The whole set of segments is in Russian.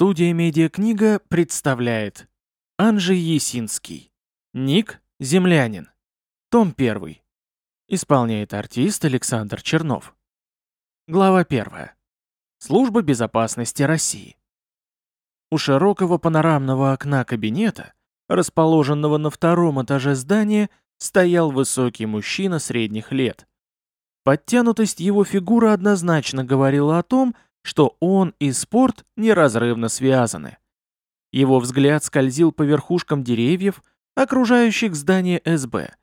Студия «Медиакнига» представляет Анжей Есинский Ник «Землянин» Том 1 Исполняет артист Александр Чернов. Глава 1 Служба безопасности России. У широкого панорамного окна кабинета, расположенного на втором этаже здания, стоял высокий мужчина средних лет. Подтянутость его фигуры однозначно говорила о том, что что он и спорт неразрывно связаны. Его взгляд скользил по верхушкам деревьев, окружающих здание СБ,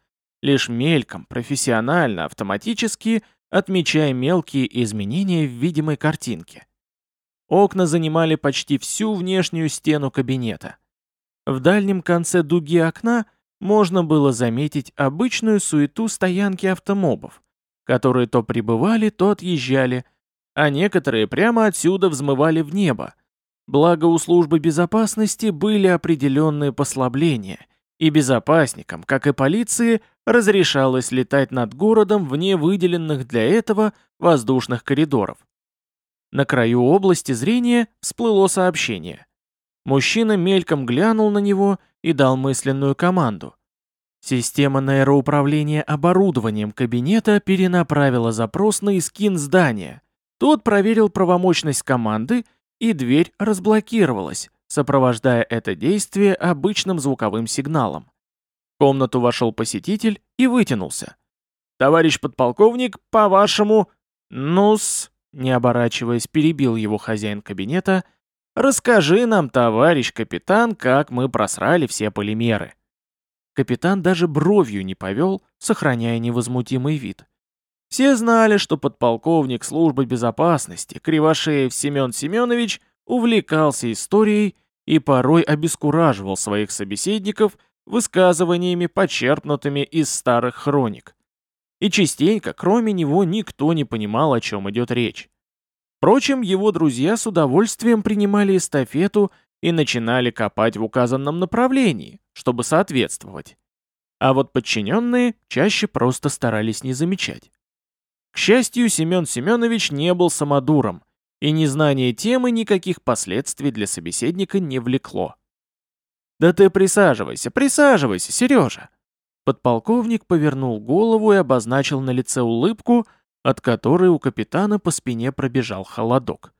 лишь мельком, профессионально, автоматически отмечая мелкие изменения в видимой картинке. Окна занимали почти всю внешнюю стену кабинета. В дальнем конце дуги окна можно было заметить обычную суету стоянки автомобов, которые то прибывали, то отъезжали, а некоторые прямо отсюда взмывали в небо. Благо у службы безопасности были определенные послабления, и безопасникам, как и полиции, разрешалось летать над городом вне выделенных для этого воздушных коридоров. На краю области зрения всплыло сообщение. Мужчина мельком глянул на него и дал мысленную команду. Система нейроуправления оборудованием кабинета перенаправила запрос на искин здания – тот проверил правомощность команды, и дверь разблокировалась, сопровождая это действие обычным звуковым сигналом. В комнату вошел посетитель и вытянулся. «Товарищ подполковник, по-вашему...» «Ну-с...» не оборачиваясь, перебил его хозяин кабинета. «Расскажи нам, товарищ капитан, как мы просрали все полимеры». Капитан даже бровью не повел, сохраняя невозмутимый вид. Все знали, что подполковник службы безопасности Кривошеев Семен Семенович увлекался историей и порой обескураживал своих собеседников высказываниями, почерпнутыми из старых хроник. И частенько, кроме него, никто не понимал, о чем идет речь. Впрочем, его друзья с удовольствием принимали эстафету и начинали копать в указанном направлении, чтобы соответствовать. А вот подчиненные чаще просто старались не замечать. К счастью, Семен Семенович не был самодуром, и незнание темы никаких последствий для собеседника не влекло. «Да ты присаживайся, присаживайся, Сережа!» Подполковник повернул голову и обозначил на лице улыбку, от которой у капитана по спине пробежал холодок.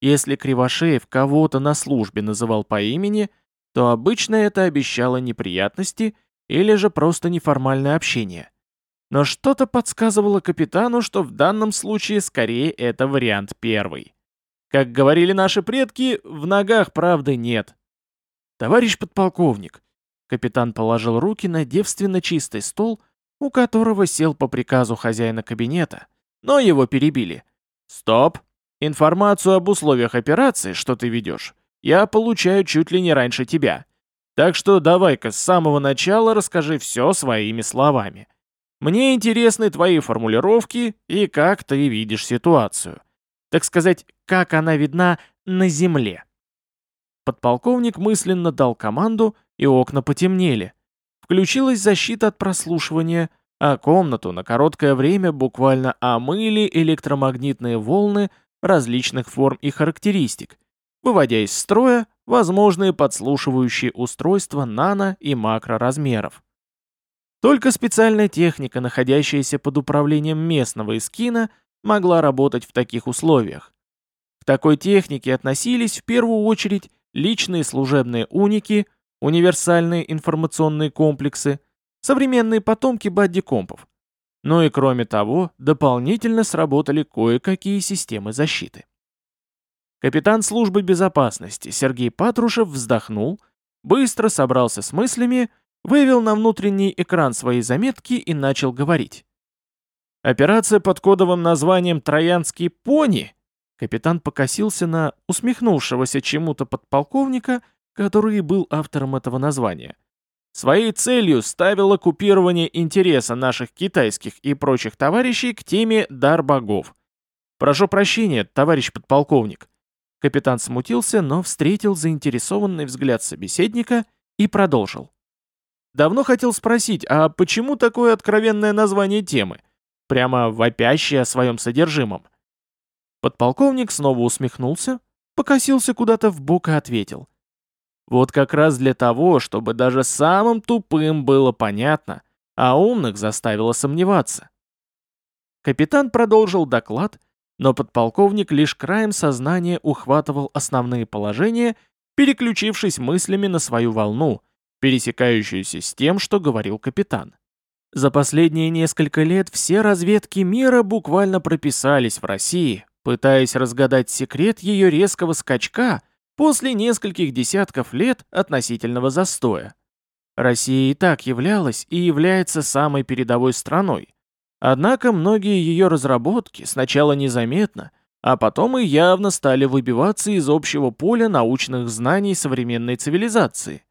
Если Кривошеев кого-то на службе называл по имени, то обычно это обещало неприятности или же просто неформальное общение. Но что-то подсказывало капитану, что в данном случае скорее это вариант первый. Как говорили наши предки, в ногах правды нет. «Товарищ подполковник», — капитан положил руки на девственно чистый стол, у которого сел по приказу хозяина кабинета, но его перебили. «Стоп! Информацию об условиях операции, что ты ведешь, я получаю чуть ли не раньше тебя. Так что давай-ка с самого начала расскажи все своими словами. Мне интересны твои формулировки и как ты видишь ситуацию. Так сказать, как она видна на земле. Подполковник мысленно дал команду, и окна потемнели. Включилась защита от прослушивания, а комнату на короткое время буквально омыли электромагнитные волны различных форм и характеристик, выводя из строя возможные подслушивающие устройства нано- и макроразмеров. Только специальная техника, находящаяся под управлением местного эскина, могла работать в таких условиях. К такой технике относились в первую очередь личные служебные уники, универсальные информационные комплексы, современные потомки бадди-компов. Ну и кроме того, дополнительно сработали кое-какие системы защиты. Капитан службы безопасности Сергей Патрушев вздохнул, быстро собрался с мыслями вывел на внутренний экран свои заметки и начал говорить. Операция под кодовым названием «Троянский пони» Капитан покосился на усмехнувшегося чему-то подполковника, который был автором этого названия. Своей целью ставила купирование интереса наших китайских и прочих товарищей к теме «Дар богов». Прошу прощения, товарищ подполковник. Капитан смутился, но встретил заинтересованный взгляд собеседника и продолжил. Давно хотел спросить, а почему такое откровенное название темы? Прямо вопящее о своем содержимом. Подполковник снова усмехнулся, покосился куда-то в бок и ответил. Вот как раз для того, чтобы даже самым тупым было понятно, а умных заставило сомневаться. Капитан продолжил доклад, но подполковник лишь краем сознания ухватывал основные положения, переключившись мыслями на свою волну, пересекающуюся с тем, что говорил капитан. За последние несколько лет все разведки мира буквально прописались в России, пытаясь разгадать секрет ее резкого скачка после нескольких десятков лет относительного застоя. Россия и так являлась и является самой передовой страной. Однако многие ее разработки сначала незаметно, а потом и явно стали выбиваться из общего поля научных знаний современной цивилизации.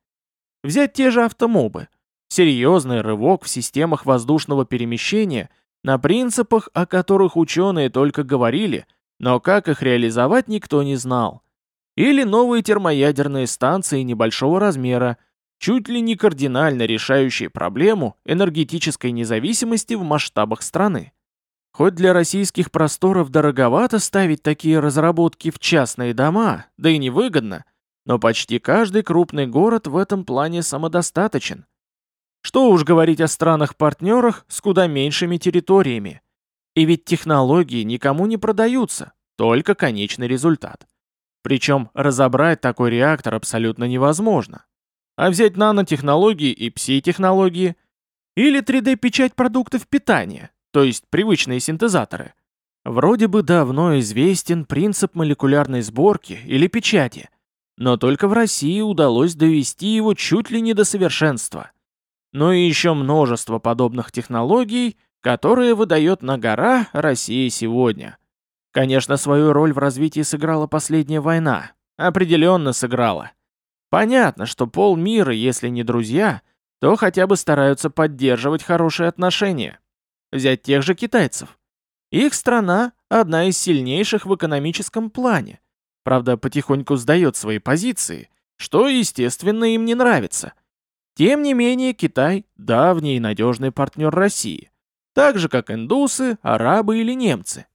Взять те же автомобы – серьезный рывок в системах воздушного перемещения на принципах, о которых ученые только говорили, но как их реализовать никто не знал. Или новые термоядерные станции небольшого размера, чуть ли не кардинально решающие проблему энергетической независимости в масштабах страны. Хоть для российских просторов дороговато ставить такие разработки в частные дома, да и невыгодно, но почти каждый крупный город в этом плане самодостаточен. Что уж говорить о странах-партнерах с куда меньшими территориями. И ведь технологии никому не продаются, только конечный результат. Причем разобрать такой реактор абсолютно невозможно. А взять нанотехнологии и пси-технологии? Или 3D-печать продуктов питания, то есть привычные синтезаторы? Вроде бы давно известен принцип молекулярной сборки или печати, но только в России удалось довести его чуть ли не до совершенства – но и еще множество подобных технологий, которые выдает на гора Россия сегодня. Конечно, свою роль в развитии сыграла последняя война. Определенно сыграла. Понятно, что полмира, если не друзья, то хотя бы стараются поддерживать хорошие отношения. Взять тех же китайцев. Их страна – одна из сильнейших в экономическом плане. Правда, потихоньку сдает свои позиции, что, естественно, им не нравится – тем не менее, Китай – давний и надежный партнер России, так же, как индусы, арабы или немцы.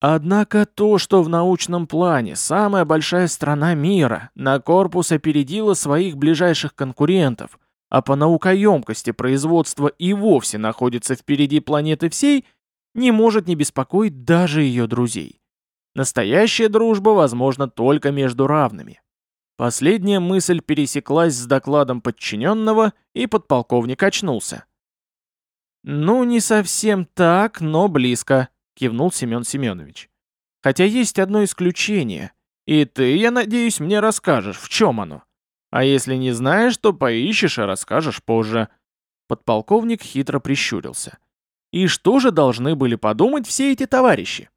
Однако то, что в научном плане самая большая страна мира на корпус опередила своих ближайших конкурентов, а по наукоемкости производства и вовсе находится впереди планеты всей, не может не беспокоить даже ее друзей. Настоящая дружба возможна только между равными. Последняя мысль пересеклась с докладом подчиненного, и подполковник очнулся. «Ну, не совсем так, но близко», — кивнул Семен Семенович. «Хотя есть одно исключение, и ты, я надеюсь, мне расскажешь, в чем оно. А если не знаешь, то поищешь и расскажешь позже». Подполковник хитро прищурился. «И что же должны были подумать все эти товарищи?»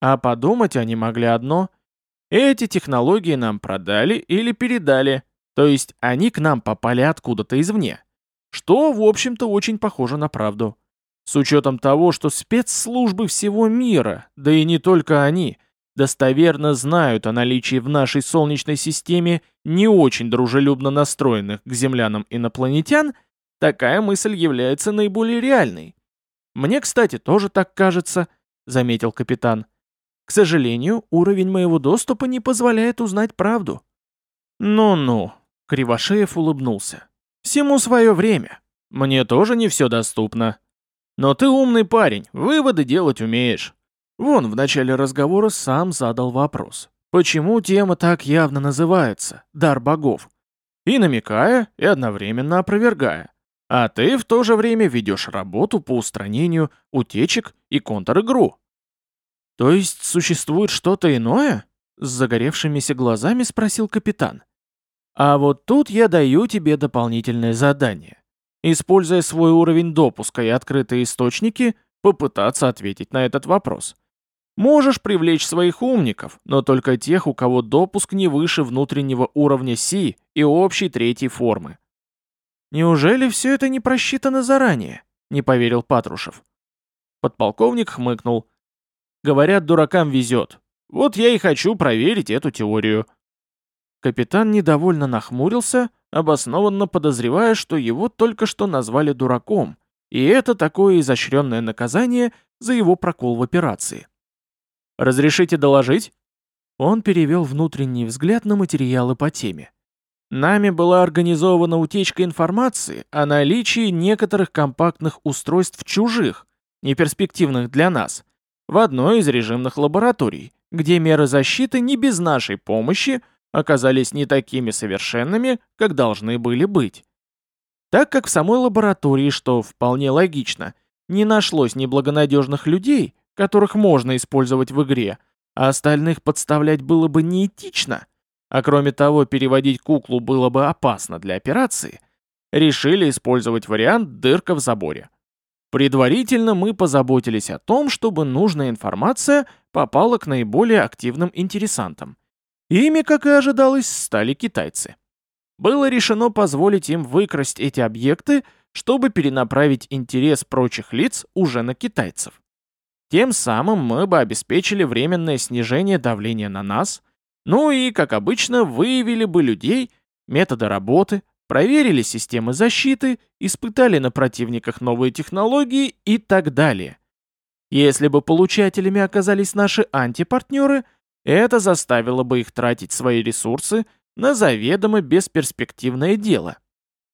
А подумать они могли одно — эти технологии нам продали или передали, то есть они к нам попали откуда-то извне. Что, в общем-то, очень похоже на правду. С учетом того, что спецслужбы всего мира, да и не только они, достоверно знают о наличии в нашей Солнечной системе не очень дружелюбно настроенных к землянам инопланетян, такая мысль является наиболее реальной. Мне, кстати, тоже так кажется, заметил капитан. К сожалению, уровень моего доступа не позволяет узнать правду». «Ну-ну», — Кривошеев улыбнулся. «Всему свое время. Мне тоже не все доступно. Но ты умный парень, выводы делать умеешь». Вон в начале разговора сам задал вопрос. Почему тема так явно называется «Дар богов»? И намекая, и одновременно опровергая. А ты в то же время ведешь работу по устранению утечек и контр-игру. «То есть существует что-то иное?» С загоревшимися глазами спросил капитан. «А вот тут я даю тебе дополнительное задание. Используя свой уровень допуска и открытые источники, попытаться ответить на этот вопрос. Можешь привлечь своих умников, но только тех, у кого допуск не выше внутреннего уровня Си и общей третьей формы. «Неужели все это не просчитано заранее?» — не поверил Патрушев. Подполковник хмыкнул. Говорят, дуракам везет. Вот я и хочу проверить эту теорию». Капитан недовольно нахмурился, обоснованно подозревая, что его только что назвали дураком, и это такое изощренное наказание за его прокол в операции. «Разрешите доложить?» Он перевел внутренний взгляд на материалы по теме. Нами была организована утечка информации о наличии некоторых компактных устройств чужих, неперспективных для нас, в одной из режимных лабораторий, где меры защиты не без нашей помощи оказались не такими совершенными, как должны были быть. Так как в самой лаборатории, что вполне логично, не нашлось неблагонадежных людей, которых можно использовать в игре, а остальных подставлять было бы неэтично – а кроме того переводить куклу было бы опасно для операции, решили использовать вариант «дырка в заборе». Предварительно мы позаботились о том, чтобы нужная информация попала к наиболее активным интересантам. Ими, как и ожидалось, стали китайцы. Было решено позволить им выкрасть эти объекты, чтобы перенаправить интерес прочих лиц уже на китайцев. Тем самым мы бы обеспечили временное снижение давления на нас, ну и, как обычно, выявили бы людей, методы работы, проверили системы защиты, испытали на противниках новые технологии и так далее. Если бы получателями оказались наши антипартнеры, это заставило бы их тратить свои ресурсы на заведомо бесперспективное дело.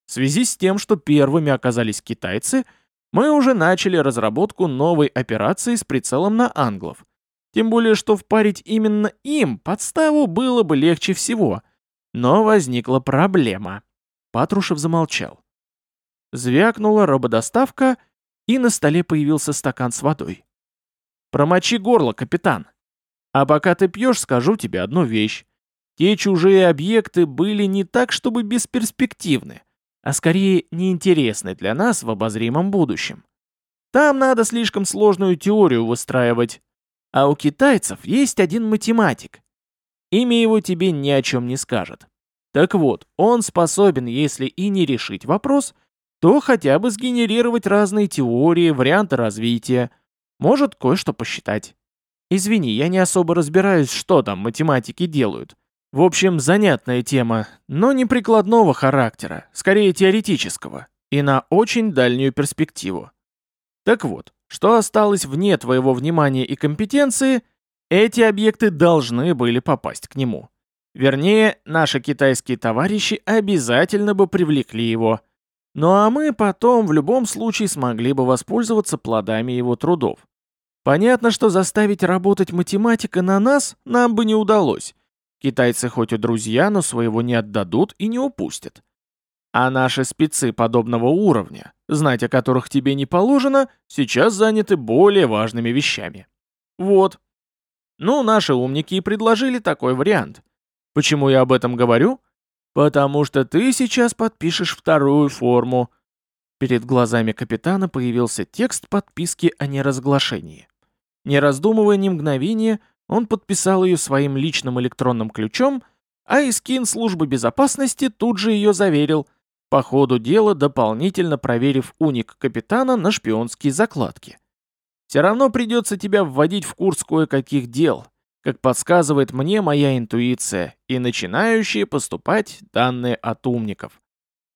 В связи с тем, что первыми оказались китайцы, мы уже начали разработку новой операции с прицелом на англов – тем более, что впарить именно им подставу было бы легче всего. Но возникла проблема. Патрушев замолчал. Звякнула рободоставка, и на столе появился стакан с водой. «Промочи горло, капитан. А пока ты пьешь, скажу тебе одну вещь. Те чужие объекты были не так, чтобы бесперспективны, а скорее неинтересны для нас в обозримом будущем. Там надо слишком сложную теорию выстраивать, а у китайцев есть один математик. Имя его тебе ни о чем не скажет. Так вот, он способен, если и не решить вопрос, то хотя бы сгенерировать разные теории, варианты развития. Может кое-что посчитать. Извини, я не особо разбираюсь, что там математики делают. В общем, занятная тема, но не прикладного характера, скорее теоретического, и на очень дальнюю перспективу. Так вот, что осталось вне твоего внимания и компетенции, эти объекты должны были попасть к нему. Вернее, наши китайские товарищи обязательно бы привлекли его. Ну а мы потом в любом случае смогли бы воспользоваться плодами его трудов. Понятно, что заставить работать математика на нас нам бы не удалось. Китайцы хоть и друзья, но своего не отдадут и не упустят. А наши спецы подобного уровня, знать о которых тебе не положено, сейчас заняты более важными вещами. Вот. Ну, наши умники и предложили такой вариант. Почему я об этом говорю? Потому что ты сейчас подпишешь вторую форму. Перед глазами капитана появился текст подписки о неразглашении. Не раздумывая ни мгновения, он подписал ее своим личным электронным ключом, а Искин службы безопасности тут же ее заверил – по ходу дела дополнительно проверив уник капитана на шпионские закладки. Все равно придется тебя вводить в курс кое-каких дел, как подсказывает мне моя интуиция, и начинающие поступать данные от умников.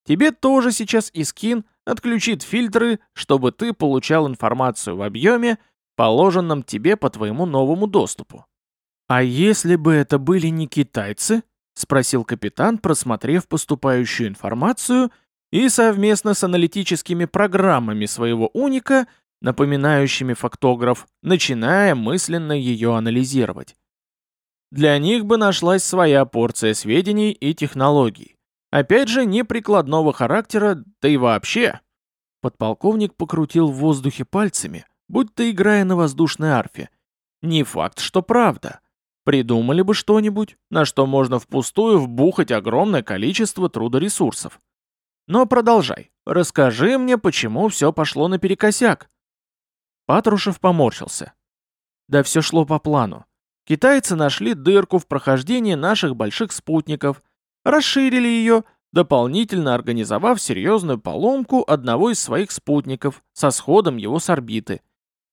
Тебе тоже сейчас Искин отключит фильтры, чтобы ты получал информацию в объеме, положенном тебе по твоему новому доступу. А если бы это были не китайцы, — спросил капитан, просмотрев поступающую информацию и совместно с аналитическими программами своего уника, напоминающими фактограф, начиная мысленно ее анализировать. Для них бы нашлась своя порция сведений и технологий. Опять же, не прикладного характера, да и вообще. Подполковник покрутил в воздухе пальцами, будто играя на воздушной арфе. Не факт, что правда. Придумали бы что-нибудь, на что можно впустую вбухать огромное количество трудоресурсов. Но продолжай. Расскажи мне, почему все пошло наперекосяк. Патрушев поморщился. Да все шло по плану. Китайцы нашли дырку в прохождении наших больших спутников, расширили ее, дополнительно организовав серьезную поломку одного из своих спутников со сходом его с орбиты.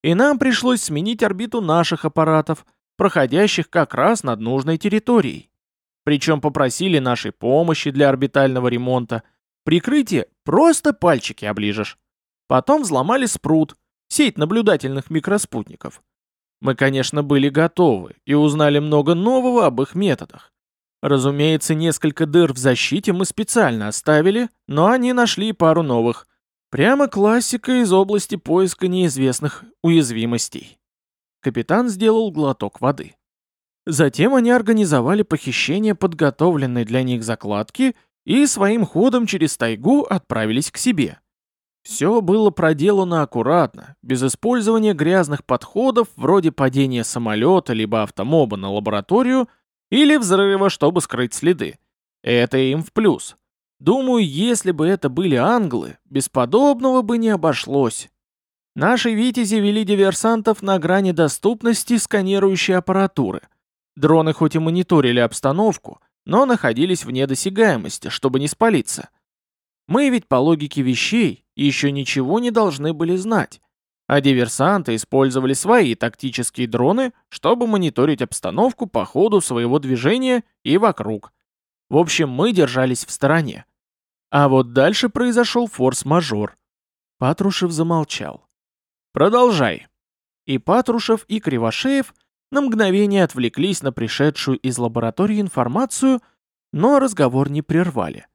И нам пришлось сменить орбиту наших аппаратов, проходящих как раз над нужной территорией. Причем попросили нашей помощи для орбитального ремонта. Прикрытие просто пальчики оближешь. Потом взломали спрут, сеть наблюдательных микроспутников. Мы, конечно, были готовы и узнали много нового об их методах. Разумеется, несколько дыр в защите мы специально оставили, но они нашли пару новых. Прямо классика из области поиска неизвестных уязвимостей. Капитан сделал глоток воды. Затем они организовали похищение подготовленной для них закладки и своим ходом через тайгу отправились к себе. Все было проделано аккуратно, без использования грязных подходов вроде падения самолета либо автомоба на лабораторию или взрыва, чтобы скрыть следы. Это им в плюс. Думаю, если бы это были англы, без подобного бы не обошлось. Наши «Витязи» вели диверсантов на грани доступности сканирующей аппаратуры. Дроны хоть и мониторили обстановку, но находились вне досягаемости, чтобы не спалиться. Мы ведь по логике вещей еще ничего не должны были знать, а диверсанты использовали свои тактические дроны, чтобы мониторить обстановку по ходу своего движения и вокруг. В общем, мы держались в стороне. А вот дальше произошел форс-мажор. Патрушев замолчал. «Продолжай». И Патрушев, и Кривошеев на мгновение отвлеклись на пришедшую из лаборатории информацию, но разговор не прервали.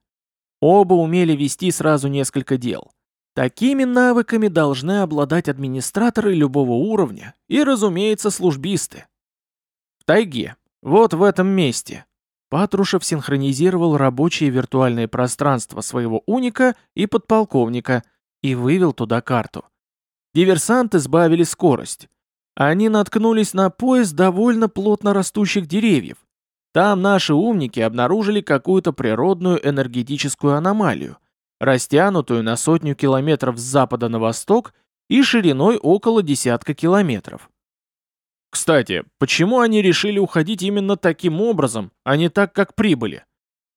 Оба умели вести сразу несколько дел. Такими навыками должны обладать администраторы любого уровня и, разумеется, службисты. В тайге, вот в этом месте, Патрушев синхронизировал рабочее виртуальное пространство своего уника и подполковника и вывел туда карту. Диверсанты сбавили скорость. Они наткнулись на пояс довольно плотно растущих деревьев. Там наши умники обнаружили какую-то природную энергетическую аномалию, растянутую на сотню километров с запада на восток и шириной около десятка километров. Кстати, почему они решили уходить именно таким образом, а не так, как прибыли?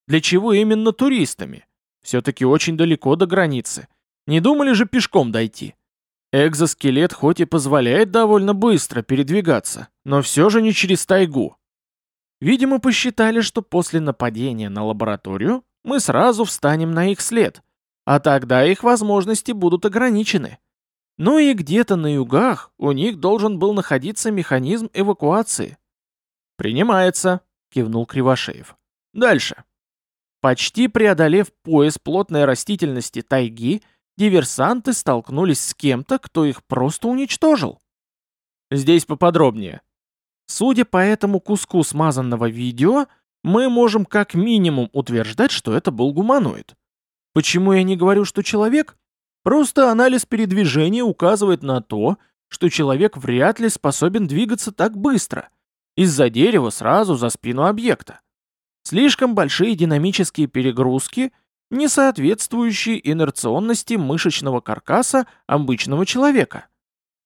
Для чего именно туристами? Все-таки очень далеко до границы. Не думали же пешком дойти? Экзоскелет хоть и позволяет довольно быстро передвигаться, но все же не через тайгу. Видимо, посчитали, что после нападения на лабораторию мы сразу встанем на их след, а тогда их возможности будут ограничены. Ну и где-то на югах у них должен был находиться механизм эвакуации. «Принимается», — кивнул Кривошеев. «Дальше». Почти преодолев пояс плотной растительности тайги, диверсанты столкнулись с кем-то, кто их просто уничтожил. Здесь поподробнее. Судя по этому куску смазанного видео, мы можем как минимум утверждать, что это был гуманоид. Почему я не говорю, что человек? Просто анализ передвижения указывает на то, что человек вряд ли способен двигаться так быстро, из-за дерева сразу за спину объекта. Слишком большие динамические перегрузки, не соответствующие инерционности мышечного каркаса обычного человека.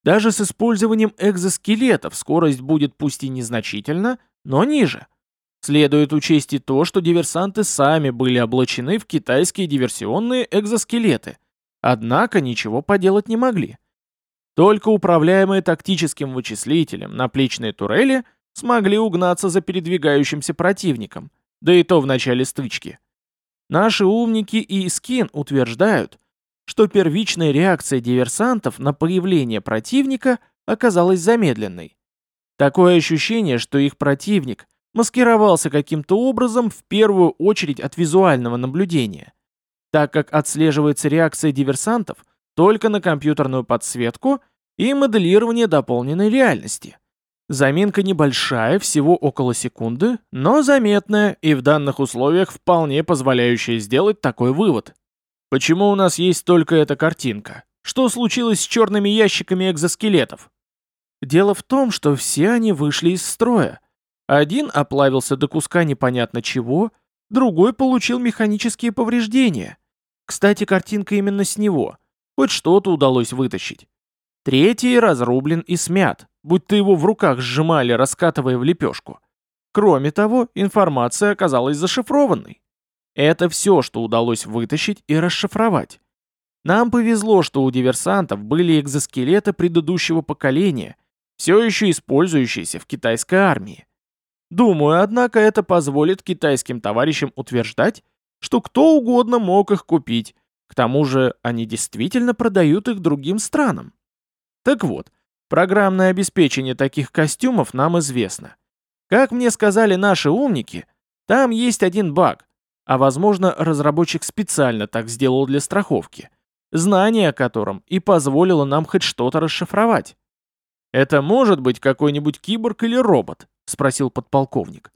Даже с использованием экзоскелетов скорость будет пусть и незначительно, но ниже. Следует учесть и то, что диверсанты сами были облачены в китайские диверсионные экзоскелеты – Однако ничего поделать не могли. Только управляемые тактическим вычислителем наплечные турели смогли угнаться за передвигающимся противником, да и то в начале стычки. Наши умники и Искин утверждают, что первичная реакция диверсантов на появление противника оказалась замедленной. Такое ощущение, что их противник маскировался каким-то образом в первую очередь от визуального наблюдения так как отслеживается реакция диверсантов только на компьютерную подсветку и моделирование дополненной реальности. Заминка небольшая, всего около секунды, но заметная и в данных условиях вполне позволяющая сделать такой вывод. Почему у нас есть только эта картинка? Что случилось с черными ящиками экзоскелетов? Дело в том, что все они вышли из строя. Один оплавился до куска непонятно чего, другой получил механические повреждения. Кстати, картинка именно с него. Хоть что-то удалось вытащить. Третий разрублен и смят, будто его в руках сжимали, раскатывая в лепешку. Кроме того, информация оказалась зашифрованной. Это все, что удалось вытащить и расшифровать. Нам повезло, что у диверсантов были экзоскелеты предыдущего поколения, все еще использующиеся в китайской армии. Думаю, однако, это позволит китайским товарищам утверждать, что кто угодно мог их купить, к тому же они действительно продают их другим странам. Так вот, Программное обеспечение таких костюмов нам известно. Как мне сказали наши умники, там есть один баг, а возможно разработчик специально так сделал для страховки, знание о котором и позволило нам хоть что-то расшифровать. «Это может быть какой-нибудь киборг или робот?» — спросил подполковник.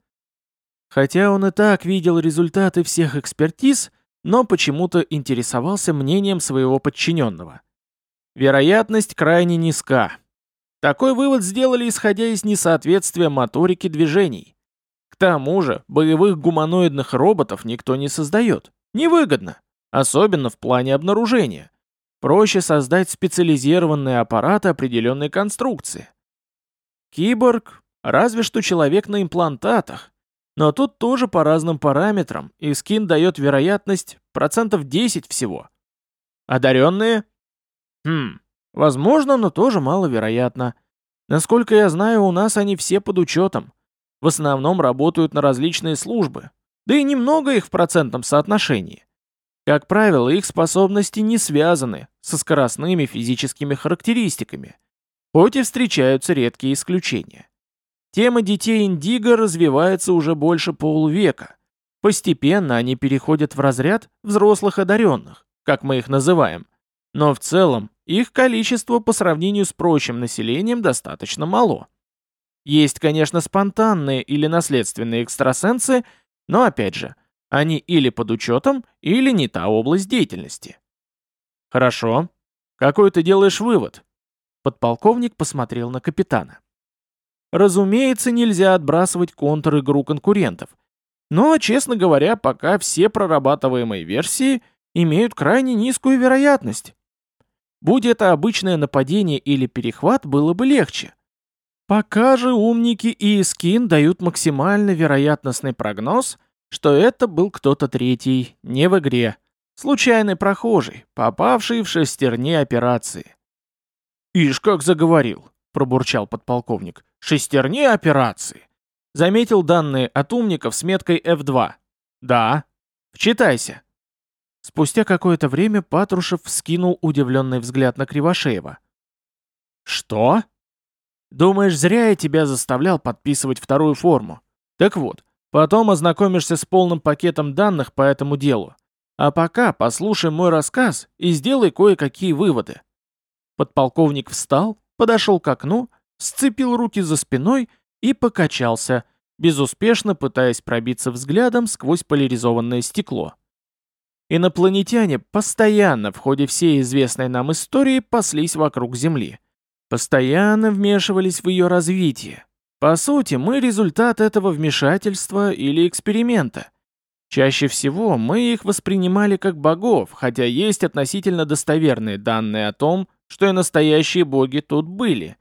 Хотя он и так видел результаты всех экспертиз, но почему-то интересовался мнением своего подчиненного. Вероятность крайне низка. Такой вывод сделали, исходя из несоответствия моторики движений. К тому же, боевых гуманоидных роботов никто не создает. Невыгодно, особенно в плане обнаружения. Проще создать специализированные аппараты определенной конструкции. Киборг, разве что человек на имплантатах. Но тут тоже по разным параметрам, и скин дает вероятность процентов 10 всего. Одаренные? Хм, возможно, но тоже маловероятно. Насколько я знаю, у нас они все под учетом. В основном работают на различные службы. Да и немного их в процентном соотношении. Как правило, их способности не связаны со скоростными физическими характеристиками, хоть и встречаются редкие исключения. Тема детей Индиго развивается уже больше полувека. Постепенно они переходят в разряд взрослых одаренных, как мы их называем. Но в целом их количество по сравнению с прочим населением достаточно мало. Есть, конечно, спонтанные или наследственные экстрасенсы, но опять же – они или под учетом, или не та область деятельности. Хорошо. Какой ты делаешь вывод? Подполковник посмотрел на капитана. Разумеется, нельзя отбрасывать контр-игру конкурентов. Но, честно говоря, пока все прорабатываемые версии имеют крайне низкую вероятность. Будь это обычное нападение или перехват, было бы легче. Пока же умники и Искин дают максимально вероятностный прогноз – что это был кто-то третий, не в игре. Случайный прохожий, попавший в шестерни операции. «Ишь, как заговорил!» — пробурчал подполковник. «Шестерни операции!» Заметил данные от умников с меткой F2. «Да. Вчитайся». Спустя какое-то время Патрушев вскинул удивленный взгляд на Кривошеева. «Что?» «Думаешь, зря я тебя заставлял подписывать вторую форму? Так вот, Потом ознакомишься с полным пакетом данных по этому делу. А пока послушай мой рассказ и сделай кое-какие выводы». Подполковник встал, подошел к окну, сцепил руки за спиной и покачался, безуспешно пытаясь пробиться взглядом сквозь поляризованное стекло. Инопланетяне постоянно в ходе всей известной нам истории паслись вокруг Земли. Постоянно вмешивались в ее развитие, по сути, мы результат этого вмешательства или эксперимента. Чаще всего мы их воспринимали как богов, хотя есть относительно достоверные данные о том, что и настоящие боги тут были.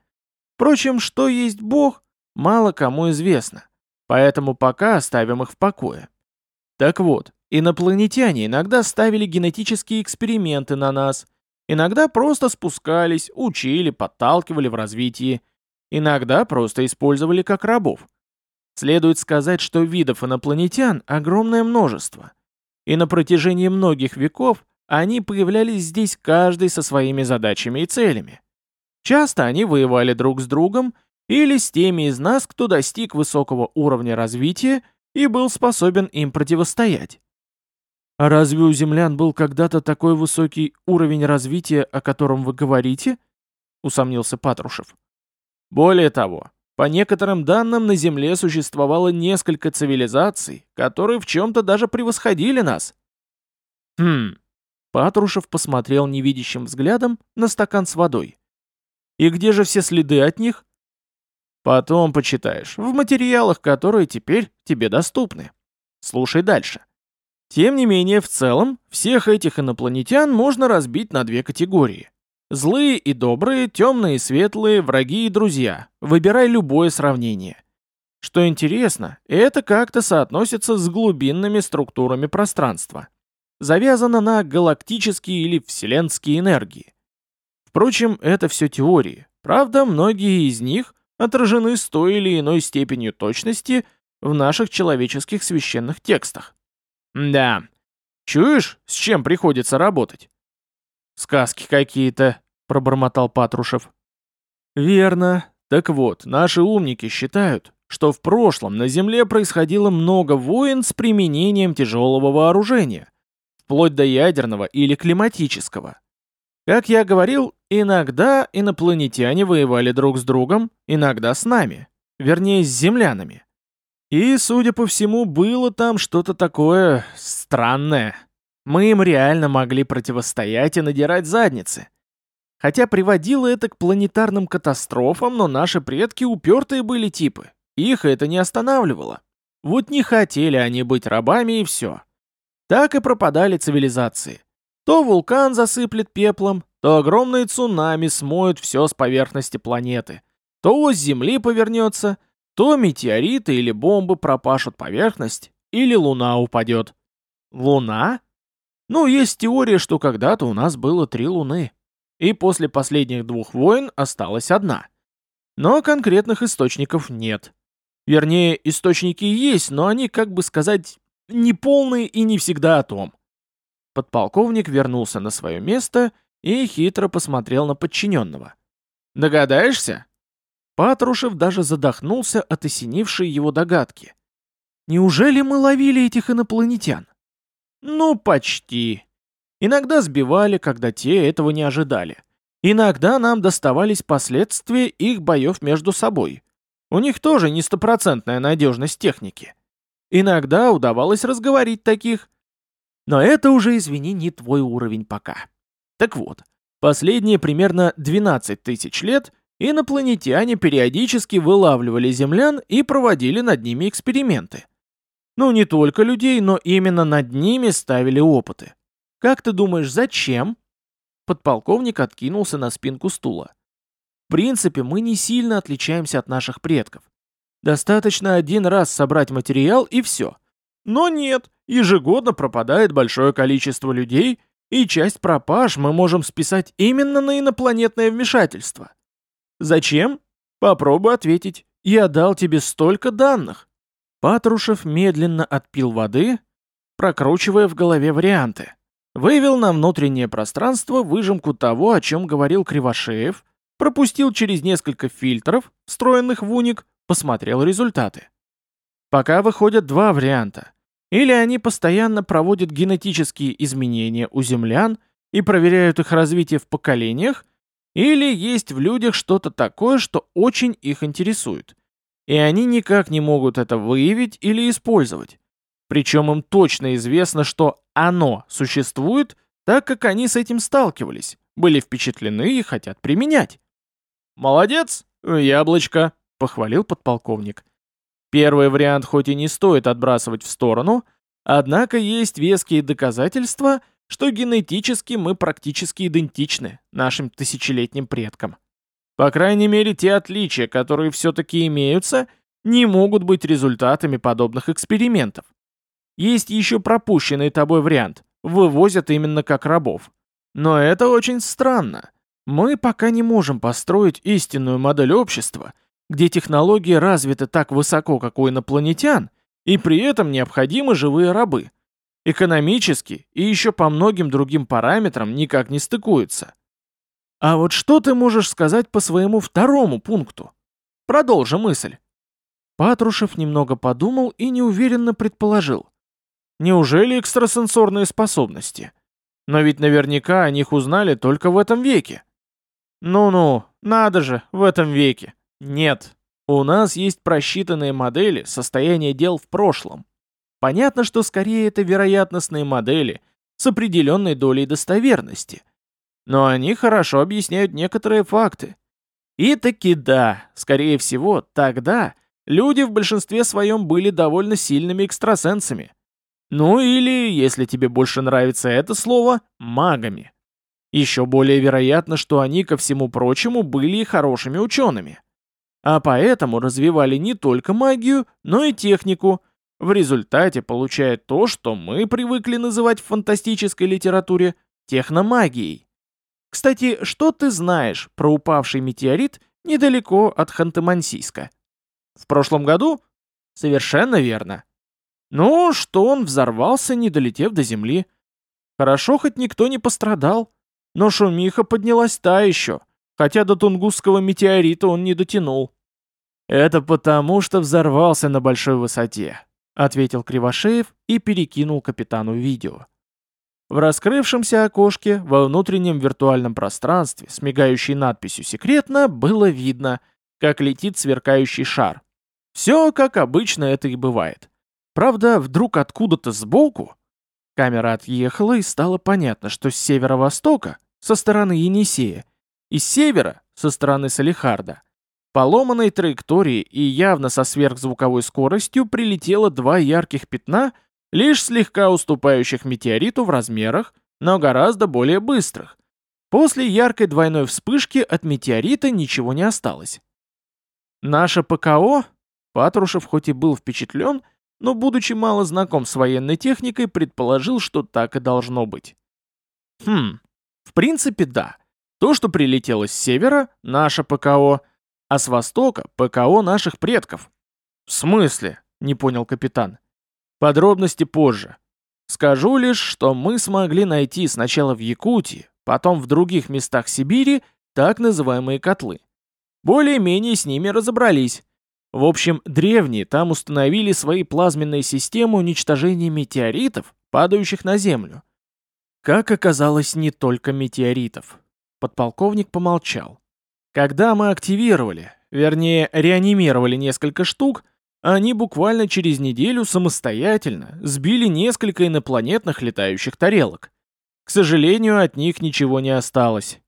Впрочем, что есть бог, мало кому известно, поэтому пока оставим их в покое. Так вот, инопланетяне иногда ставили генетические эксперименты на нас, иногда просто спускались, учили, подталкивали в развитии, Иногда просто использовали как рабов. Следует сказать, что видов инопланетян огромное множество. И на протяжении многих веков они появлялись здесь каждый со своими задачами и целями. Часто они воевали друг с другом или с теми из нас, кто достиг высокого уровня развития и был способен им противостоять. А разве у землян был когда-то такой высокий уровень развития, о котором вы говорите? Усомнился Патрушев. Более того, по некоторым данным на Земле существовало несколько цивилизаций, которые в чем-то даже превосходили нас. Хм. Патрушев посмотрел невидящим взглядом на стакан с водой. И где же все следы от них? Потом почитаешь, в материалах, которые теперь тебе доступны. Слушай дальше. Тем не менее, в целом, всех этих инопланетян можно разбить на две категории. Злые и добрые, темные и светлые, враги и друзья. Выбирай любое сравнение. Что интересно, это как-то соотносится с глубинными структурами пространства. Завязано на галактические или вселенские энергии. Впрочем, это все теории. Правда, многие из них отражены с той или иной степенью точности в наших человеческих священных текстах. Да. Чуешь, с чем приходится работать? «Сказки какие-то», — пробормотал Патрушев. Верно. Так вот, наши умники считают, что в прошлом на Земле происходило много войн с применением тяжелого вооружения, вплоть до ядерного или климатического. Как я говорил, иногда инопланетяне воевали друг с другом, иногда с нами, вернее с землянами. И, судя по всему, было там что-то такое странное. Мы им реально могли противостоять и надирать задницы. Хотя приводило это к планетарным катастрофам, но наши предки упертые были типы. Их это не останавливало. Вот не хотели они быть рабами и все. Так и пропадали цивилизации. То вулкан засыплет пеплом, то огромные цунами смоют все с поверхности планеты. То ось Земли повернется, то метеориты или бомбы пропашут поверхность, или Луна упадет. Луна? Ну, есть теория, что когда-то у нас было три Луны и после последних двух войн осталась одна. Но конкретных источников нет. Вернее, источники есть, но они, как бы сказать, неполные и не всегда о том. Подполковник вернулся на свое место и хитро посмотрел на подчиненного. «Догадаешься?» Патрушев даже задохнулся от осенившей его догадки. «Неужели мы ловили этих инопланетян?» «Ну, почти. Иногда сбивали, когда те этого не ожидали. Иногда нам доставались последствия их боев между собой. У них тоже не стопроцентная надежность техники. Иногда удавалось разговорить таких. Но это уже, извини, не твой уровень пока. Так вот, последние примерно 12 тысяч лет инопланетяне периодически вылавливали землян и проводили над ними эксперименты. Ну, не только людей, но именно над ними ставили опыты. «Как ты думаешь, зачем?» Подполковник откинулся на спинку стула. «В принципе, мы не сильно отличаемся от наших предков. Достаточно один раз собрать материал и все. Но нет, ежегодно пропадает большое количество людей, и часть пропаж мы можем списать именно на инопланетное вмешательство. Зачем? Попробуй ответить. Я дал тебе столько данных. Патрушев медленно отпил воды, прокручивая в голове варианты. Вывел на внутреннее пространство выжимку того, о чем говорил Кривошеев, пропустил через несколько фильтров, встроенных в уник, посмотрел результаты. Пока выходят два варианта. Или они постоянно проводят генетические изменения у землян и проверяют их развитие в поколениях, или есть в людях что-то такое, что очень их интересует. И они никак не могут это выявить или использовать. Причем им точно известно, что оно существует, так как они с этим сталкивались, были впечатлены и хотят применять. «Молодец, яблочко», — похвалил подполковник. Первый вариант хоть и не стоит отбрасывать в сторону, однако есть веские доказательства, что генетически мы практически идентичны нашим тысячелетним предкам. По крайней мере, те отличия, которые все-таки имеются, не могут быть результатами подобных экспериментов. Есть еще пропущенный тобой вариант. Вывозят именно как рабов. Но это очень странно. Мы пока не можем построить истинную модель общества, где технологии развиты так высоко, как у инопланетян, и при этом необходимы живые рабы. Экономически и еще по многим другим параметрам никак не стыкуются. А вот что ты можешь сказать по своему второму пункту? Продолжи мысль. Патрушев немного подумал и неуверенно предположил. Неужели экстрасенсорные способности? Но ведь наверняка о них узнали только в этом веке. Ну-ну, надо же, в этом веке. Нет, у нас есть просчитанные модели состояния дел в прошлом. Понятно, что скорее это вероятностные модели с определенной долей достоверности. Но они хорошо объясняют некоторые факты. И таки да, скорее всего, тогда люди в большинстве своем были довольно сильными экстрасенсами. Ну или, если тебе больше нравится это слово, магами. Еще более вероятно, что они, ко всему прочему, были и хорошими учеными. А поэтому развивали не только магию, но и технику, в результате получая то, что мы привыкли называть в фантастической литературе техномагией. Кстати, что ты знаешь про упавший метеорит недалеко от Ханты-Мансийска? В прошлом году? Совершенно верно. Ну, что он взорвался, не долетев до земли. Хорошо, хоть никто не пострадал. Но шумиха поднялась та еще. Хотя до Тунгусского метеорита он не дотянул. «Это потому, что взорвался на большой высоте», — ответил Кривошеев и перекинул капитану видео. В раскрывшемся окошке во внутреннем виртуальном пространстве с мигающей надписью «Секретно» было видно, как летит сверкающий шар. Все, как обычно это и бывает. Правда, вдруг откуда-то сбоку камера отъехала и стало понятно, что с северо-востока, со стороны Енисея, и с севера, со стороны Салихарда, поломанной траектории и явно со сверхзвуковой скоростью прилетело два ярких пятна лишь слегка уступающих метеориту в размерах, но гораздо более быстрых. После яркой двойной вспышки от метеорита ничего не осталось. Наше ПКО, Патрушев хоть и был впечатлен, но, будучи мало знаком с военной техникой, предположил, что так и должно быть. Хм, в принципе, да. То, что прилетело с севера, наше ПКО, а с востока — ПКО наших предков. В смысле? Не понял капитан. Подробности позже. Скажу лишь, что мы смогли найти сначала в Якутии, потом в других местах Сибири так называемые котлы. Более-менее с ними разобрались. В общем, древние там установили свои плазменные системы уничтожения метеоритов, падающих на Землю. Как оказалось, не только метеоритов. Подполковник помолчал. Когда мы активировали, вернее, реанимировали несколько штук, они буквально через неделю самостоятельно сбили несколько инопланетных летающих тарелок. К сожалению, от них ничего не осталось.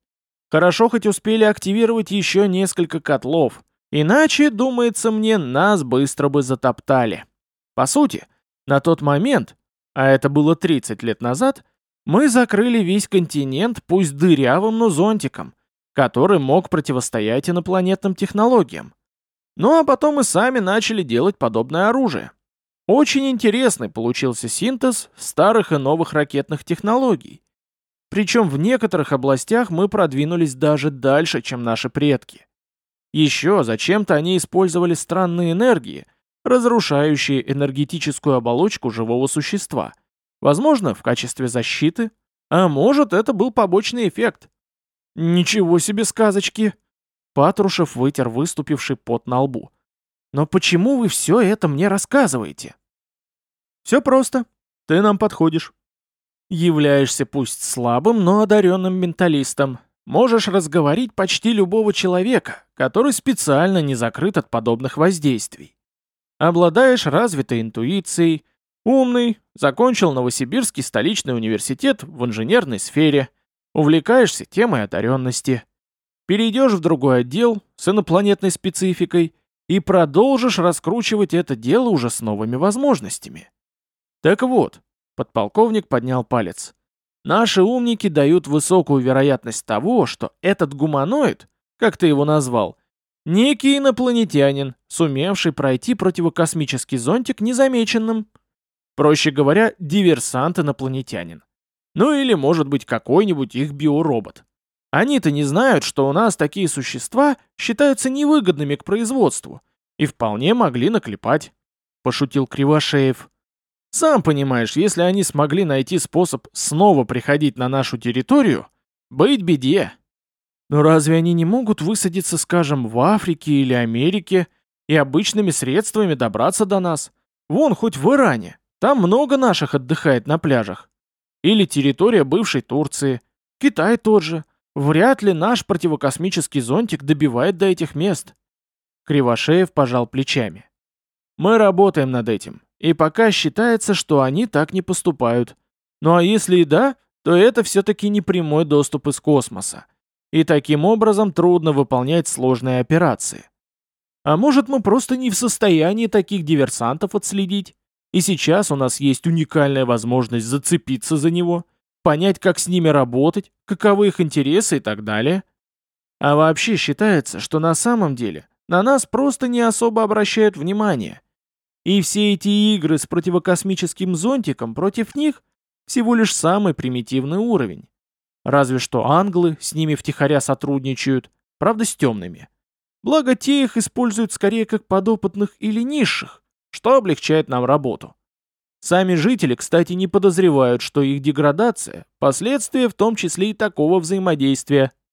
Хорошо хоть успели активировать еще несколько котлов, иначе, думается мне, нас быстро бы затоптали. По сути, на тот момент, а это было 30 лет назад, мы закрыли весь континент пусть дырявым, но зонтиком, который мог противостоять инопланетным технологиям. Ну а потом и сами начали делать подобное оружие. Очень интересный получился синтез старых и новых ракетных технологий. Причем в некоторых областях мы продвинулись даже дальше, чем наши предки. Еще зачем-то они использовали странные энергии, разрушающие энергетическую оболочку живого существа. Возможно, в качестве защиты, а может, это был побочный эффект. Ничего себе сказочки! Патрушев вытер выступивший пот на лбу. «Но почему вы все это мне рассказываете?» «Все просто. Ты нам подходишь. Являешься пусть слабым, но одаренным менталистом. Можешь разговорить почти любого человека, который специально не закрыт от подобных воздействий. Обладаешь развитой интуицией, умный, закончил Новосибирский столичный университет в инженерной сфере, увлекаешься темой одаренности. Перейдешь в другой отдел с инопланетной спецификой и продолжишь раскручивать это дело уже с новыми возможностями. Так вот, подполковник поднял палец. Наши умники дают высокую вероятность того, что этот гуманоид, как ты его назвал, некий инопланетянин, сумевший пройти противокосмический зонтик незамеченным. Проще говоря, диверсант-инопланетянин. Ну или, может быть, какой-нибудь их биоробот. Они-то не знают, что у нас такие существа считаются невыгодными к производству и вполне могли наклепать», — пошутил Кривошеев. «Сам понимаешь, если они смогли найти способ снова приходить на нашу территорию, быть беде. Но разве они не могут высадиться, скажем, в Африке или Америке и обычными средствами добраться до нас? Вон, хоть в Иране, там много наших отдыхает на пляжах. Или территория бывшей Турции, Китай тот же». Вряд ли наш противокосмический зонтик добивает до этих мест. Кривошеев пожал плечами. Мы работаем над этим, и пока считается, что они так не поступают. Ну а если и да, то это все-таки не прямой доступ из космоса. И таким образом трудно выполнять сложные операции. А может мы просто не в состоянии таких диверсантов отследить? И сейчас у нас есть уникальная возможность зацепиться за него – понять, как с ними работать, каковы их интересы и так далее. А вообще считается, что на самом деле на нас просто не особо обращают внимание. И все эти игры с противокосмическим зонтиком против них всего лишь самый примитивный уровень. Разве что англы с ними втихаря сотрудничают, правда с темными. Благо те их используют скорее как подопытных или низших, что облегчает нам работу. Сами жители, кстати, не подозревают, что их деградация – последствия в том числе и такого взаимодействия.